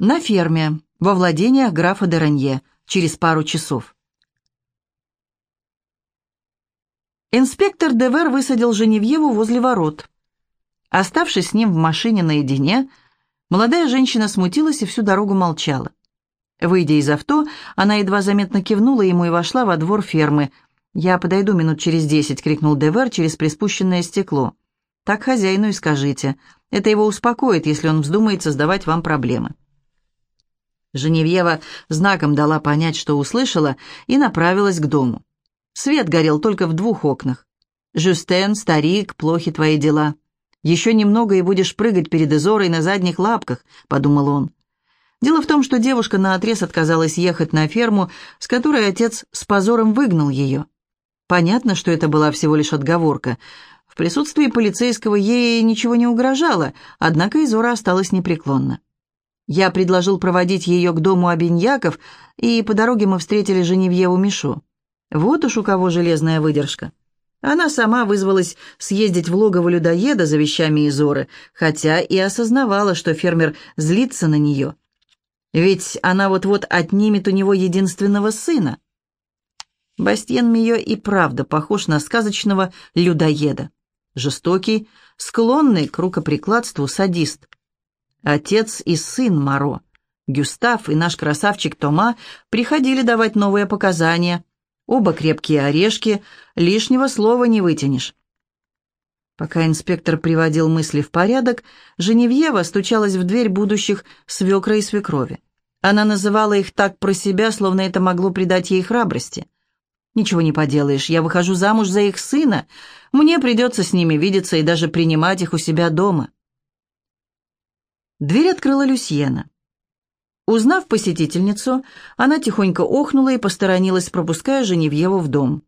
На ферме, во владениях графа Деранье, через пару часов. Инспектор Девер высадил Женевьеву возле ворот. Оставшись с ним в машине наедине, молодая женщина смутилась и всю дорогу молчала. Выйдя из авто, она едва заметно кивнула ему и вошла во двор фермы. «Я подойду минут через десять», — крикнул Девер через приспущенное стекло. «Так хозяину и скажите. Это его успокоит, если он вздумает создавать вам проблемы». Женевьева знаком дала понять, что услышала, и направилась к дому. Свет горел только в двух окнах. «Жюстен, старик, плохи твои дела. Еще немного и будешь прыгать перед Изорой на задних лапках», — подумал он. Дело в том, что девушка наотрез отказалась ехать на ферму, с которой отец с позором выгнал ее. Понятно, что это была всего лишь отговорка. В присутствии полицейского ей ничего не угрожало, однако Изора осталась непреклонна. Я предложил проводить ее к дому Обиньяков, и по дороге мы встретили Женевьеву Мишо. Вот уж у кого железная выдержка. Она сама вызвалась съездить в логово людоеда за вещами Изоры, хотя и осознавала, что фермер злится на нее. Ведь она вот-вот отнимет у него единственного сына. Бастьен Мио и правда похож на сказочного людоеда. Жестокий, склонный к рукоприкладству садист. Отец и сын Маро, Гюстав и наш красавчик Тома приходили давать новые показания. Оба крепкие орешки, лишнего слова не вытянешь. Пока инспектор приводил мысли в порядок, Женевьева стучалась в дверь будущих свекра и свекрови. Она называла их так про себя, словно это могло придать ей храбрости. «Ничего не поделаешь, я выхожу замуж за их сына. Мне придется с ними видеться и даже принимать их у себя дома». Дверь открыла Люсьена. Узнав посетительницу, она тихонько охнула и посторонилась, пропуская Женевьеву в дом.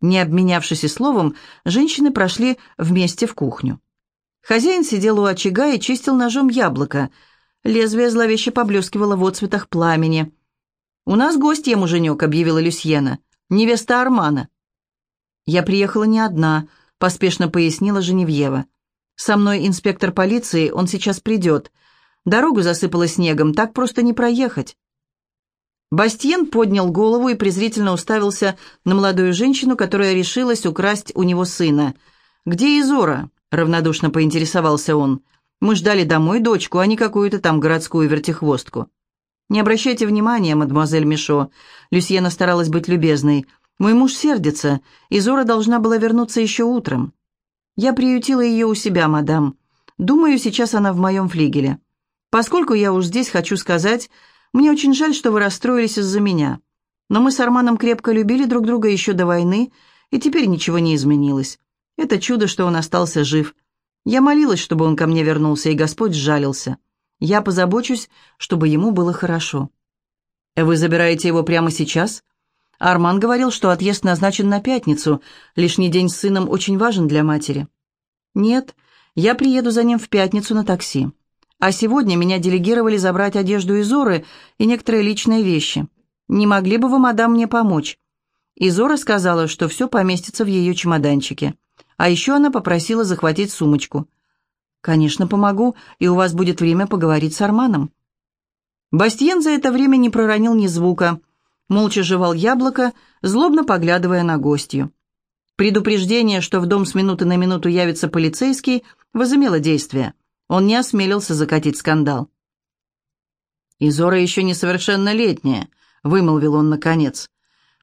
Не обменявшись и словом, женщины прошли вместе в кухню. Хозяин сидел у очага и чистил ножом яблоко. Лезвие зловеще поблескивало в отцветах пламени. «У нас гостья, муженек», — объявила Люсьена. «Невеста Армана». «Я приехала не одна», — поспешно пояснила Женевьева. «Со мной инспектор полиции, он сейчас придет. Дорогу засыпало снегом, так просто не проехать». Бастиен поднял голову и презрительно уставился на молодую женщину, которая решилась украсть у него сына. «Где Изора?» — равнодушно поинтересовался он. «Мы ждали домой дочку, а не какую-то там городскую вертихвостку». «Не обращайте внимания, мадемуазель Мишо». Люсьена старалась быть любезной. «Мой муж сердится. Изора должна была вернуться еще утром». Я приютила ее у себя, мадам. Думаю, сейчас она в моем флигеле. Поскольку я уж здесь хочу сказать, мне очень жаль, что вы расстроились из-за меня. Но мы с Арманом крепко любили друг друга еще до войны, и теперь ничего не изменилось. Это чудо, что он остался жив. Я молилась, чтобы он ко мне вернулся, и Господь сжалился. Я позабочусь, чтобы ему было хорошо. Вы забираете его прямо сейчас? Арман говорил, что отъезд назначен на пятницу. Лишний день с сыном очень важен для матери. Нет, я приеду за ним в пятницу на такси. А сегодня меня делегировали забрать одежду Изоры и некоторые личные вещи. Не могли бы вы, мадам, мне помочь? Изора сказала, что все поместится в ее чемоданчике. А еще она попросила захватить сумочку. «Конечно, помогу, и у вас будет время поговорить с Арманом». Бастиен за это время не проронил ни звука молча жевал яблоко, злобно поглядывая на гостью. Предупреждение, что в дом с минуты на минуту явится полицейский, возымело действие. Он не осмелился закатить скандал. «Изора еще несовершеннолетняя», — вымолвил он наконец.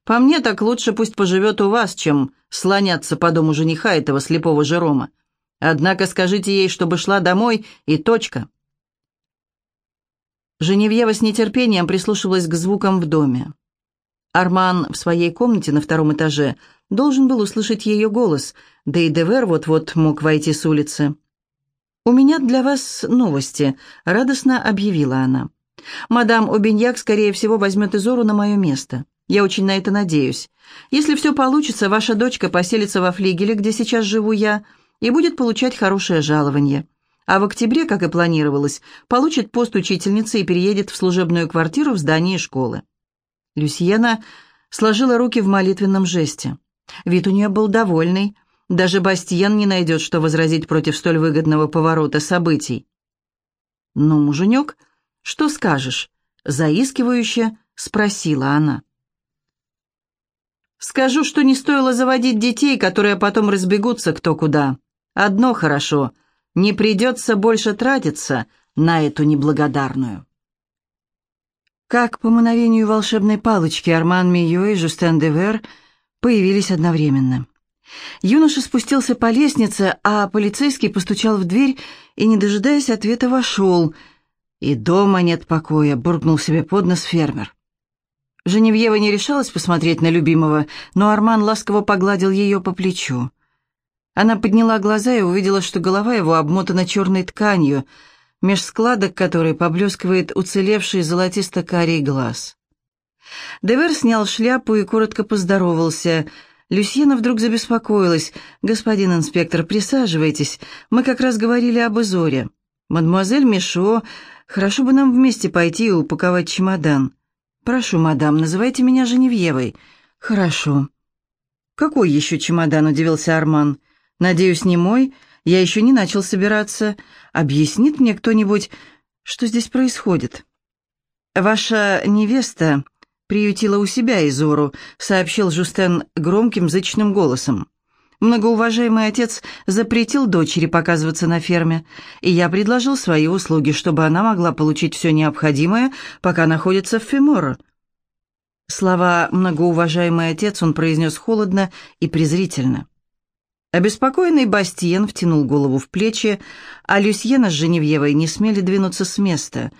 «По мне так лучше пусть поживет у вас, чем слоняться по дому жениха этого слепого Жерома. Однако скажите ей, чтобы шла домой, и точка». Женевьева с нетерпением прислушивалась к звукам в доме. Арман в своей комнате на втором этаже должен был услышать ее голос, да и Девер вот-вот мог войти с улицы. «У меня для вас новости», — радостно объявила она. «Мадам Обиньяк, скорее всего, возьмет Изору на мое место. Я очень на это надеюсь. Если все получится, ваша дочка поселится во флигеле, где сейчас живу я, и будет получать хорошее жалование. А в октябре, как и планировалось, получит пост учительницы и переедет в служебную квартиру в здании школы. Люсьена сложила руки в молитвенном жесте. Вид у нее был довольный. Даже Бастиен не найдет, что возразить против столь выгодного поворота событий. «Ну, муженек, «Что скажешь?» — заискивающе спросила она. «Скажу, что не стоило заводить детей, которые потом разбегутся кто куда. Одно хорошо — не придется больше тратиться на эту неблагодарную». Как по мановению волшебной палочки Арман Мио и Жустен Девер появились одновременно. Юноша спустился по лестнице, а полицейский постучал в дверь и, не дожидаясь ответа, вошел. «И дома нет покоя», — буркнул себе под нос фермер. Женевьева не решалась посмотреть на любимого, но Арман ласково погладил ее по плечу. Она подняла глаза и увидела, что голова его обмотана черной тканью — меж складок которой поблескивает уцелевший золотисто-карий глаз. Девер снял шляпу и коротко поздоровался. Люсьена вдруг забеспокоилась. «Господин инспектор, присаживайтесь. Мы как раз говорили об Изоре. Мадемуазель Мишо, хорошо бы нам вместе пойти и упаковать чемодан. Прошу, мадам, называйте меня Женевьевой». «Хорошо». «Какой еще чемодан?» — удивился Арман. «Надеюсь, не мой?» Я еще не начал собираться. Объяснит мне кто-нибудь, что здесь происходит?» «Ваша невеста приютила у себя Изору», — сообщил Жустен громким зычным голосом. «Многоуважаемый отец запретил дочери показываться на ферме, и я предложил свои услуги, чтобы она могла получить все необходимое, пока находится в Феморо». Слова «многоуважаемый отец» он произнес холодно и презрительно. Обеспокоенный Бастиен втянул голову в плечи, а Люсьена с Женевьевой не смели двинуться с места.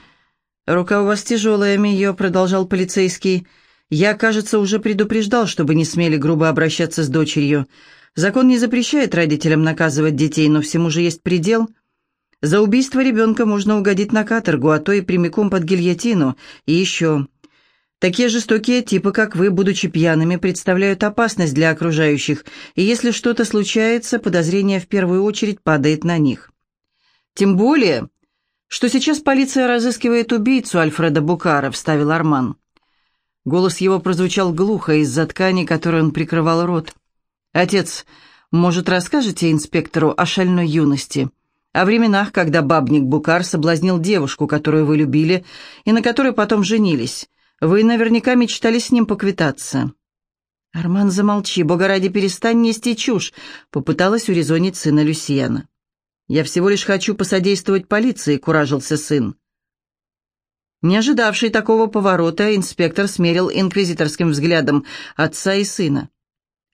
«Рука у вас тяжелая, Мио», — продолжал полицейский. «Я, кажется, уже предупреждал, чтобы не смели грубо обращаться с дочерью. Закон не запрещает родителям наказывать детей, но всему же есть предел. За убийство ребенка можно угодить на каторгу, а то и прямиком под гильотину. И еще...» Такие жестокие типы, как вы, будучи пьяными, представляют опасность для окружающих, и если что-то случается, подозрение в первую очередь падает на них. Тем более, что сейчас полиция разыскивает убийцу Альфреда Букара, вставил Арман. Голос его прозвучал глухо из-за ткани, которой он прикрывал рот. «Отец, может, расскажете инспектору о шальной юности?» о временах, когда бабник Букар соблазнил девушку, которую вы любили, и на которой потом женились. Вы наверняка мечтали с ним поквитаться». «Арман, замолчи, бога ради, перестань нести чушь», — попыталась урезонить сына Люсьена. «Я всего лишь хочу посодействовать полиции», — куражился сын. Не ожидавший такого поворота, инспектор смерил инквизиторским взглядом отца и сына.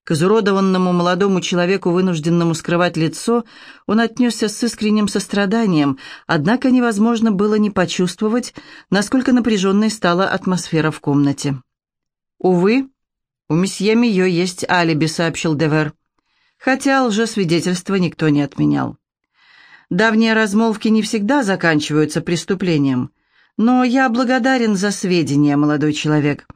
К изуродованному молодому человеку, вынужденному скрывать лицо, он отнесся с искренним состраданием, однако невозможно было не почувствовать, насколько напряженной стала атмосфера в комнате. «Увы, у месье Мио есть алиби», — сообщил Девер. Хотя лжесвидетельство никто не отменял. Давние размолвки не всегда заканчиваются преступлением, но я благодарен за сведения, молодой человек.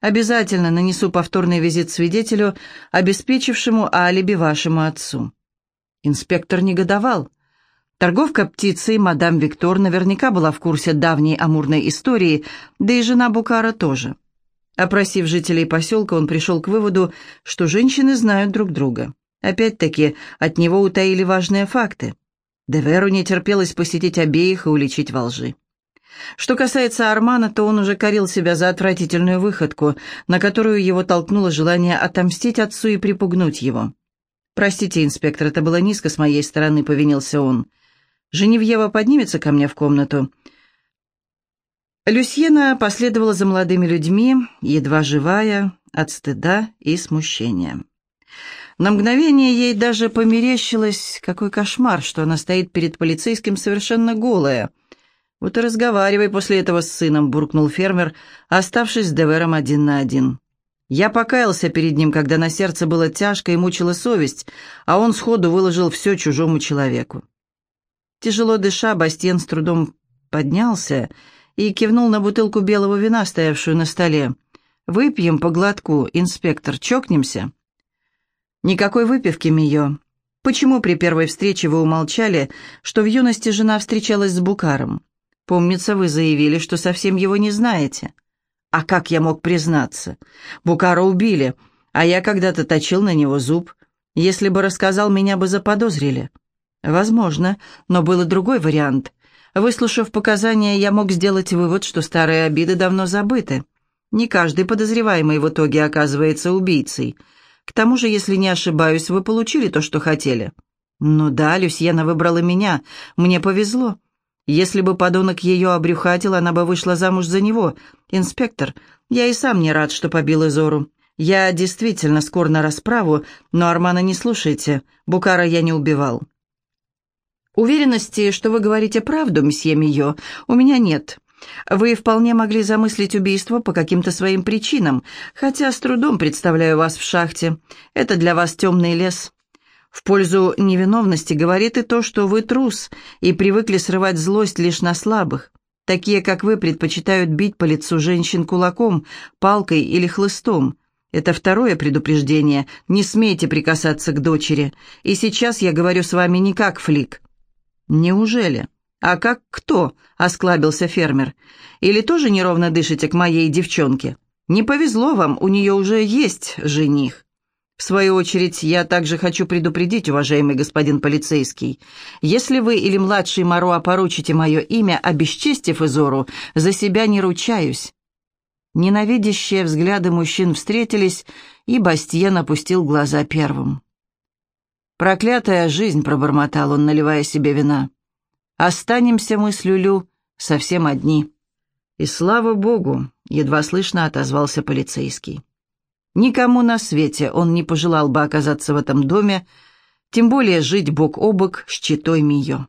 Обязательно нанесу повторный визит свидетелю, обеспечившему алиби вашему отцу». Инспектор негодовал. Торговка птицей, мадам Виктор, наверняка была в курсе давней амурной истории, да и жена Букара тоже. Опросив жителей поселка, он пришел к выводу, что женщины знают друг друга. Опять-таки, от него утаили важные факты. Деверу не терпелось посетить обеих и уличить во лжи. Что касается Армана, то он уже корил себя за отвратительную выходку, на которую его толкнуло желание отомстить отцу и припугнуть его. «Простите, инспектор, это было низко с моей стороны», — повинился он. «Женевьева поднимется ко мне в комнату». Люсьена последовала за молодыми людьми, едва живая, от стыда и смущения. На мгновение ей даже померещилось, какой кошмар, что она стоит перед полицейским совершенно голая — «Вот и разговаривай после этого с сыном», — буркнул фермер, оставшись с Девером один на один. Я покаялся перед ним, когда на сердце было тяжко и мучила совесть, а он сходу выложил все чужому человеку. Тяжело дыша, Бастиен с трудом поднялся и кивнул на бутылку белого вина, стоявшую на столе. «Выпьем по глотку, инспектор, чокнемся?» «Никакой выпивки, Мио. Почему при первой встрече вы умолчали, что в юности жена встречалась с Букаром?» Помнится, вы заявили, что совсем его не знаете. А как я мог признаться? Букара убили, а я когда-то точил на него зуб. Если бы рассказал, меня бы заподозрили. Возможно, но был и другой вариант. Выслушав показания, я мог сделать вывод, что старые обиды давно забыты. Не каждый подозреваемый в итоге оказывается убийцей. К тому же, если не ошибаюсь, вы получили то, что хотели. Ну да, Люсьена выбрала меня. Мне повезло. Если бы подонок ее обрюхатил, она бы вышла замуж за него. Инспектор, я и сам не рад, что побил Изору. Я действительно скор на расправу, но Армана не слушайте. Букара я не убивал. Уверенности, что вы говорите правду, месье Мио, у меня нет. Вы вполне могли замыслить убийство по каким-то своим причинам, хотя с трудом представляю вас в шахте. Это для вас темный лес. В пользу невиновности говорит и то, что вы трус и привыкли срывать злость лишь на слабых. Такие, как вы, предпочитают бить по лицу женщин кулаком, палкой или хлыстом. Это второе предупреждение. Не смейте прикасаться к дочери. И сейчас я говорю с вами не как флик. Неужели? А как кто? Осклабился фермер. Или тоже неровно дышите к моей девчонке? Не повезло вам, у нее уже есть жених. В свою очередь, я также хочу предупредить, уважаемый господин полицейский, если вы или младший Моро опорочите мое имя, обесчестив Изору, за себя не ручаюсь. Ненавидящие взгляды мужчин встретились, и Бастиен опустил глаза первым. «Проклятая жизнь», — пробормотал он, наливая себе вина. «Останемся мы с Люлю совсем одни». «И слава богу», — едва слышно отозвался полицейский. Никому на свете он не пожелал бы оказаться в этом доме, тем более жить бок о бок с читой Мио.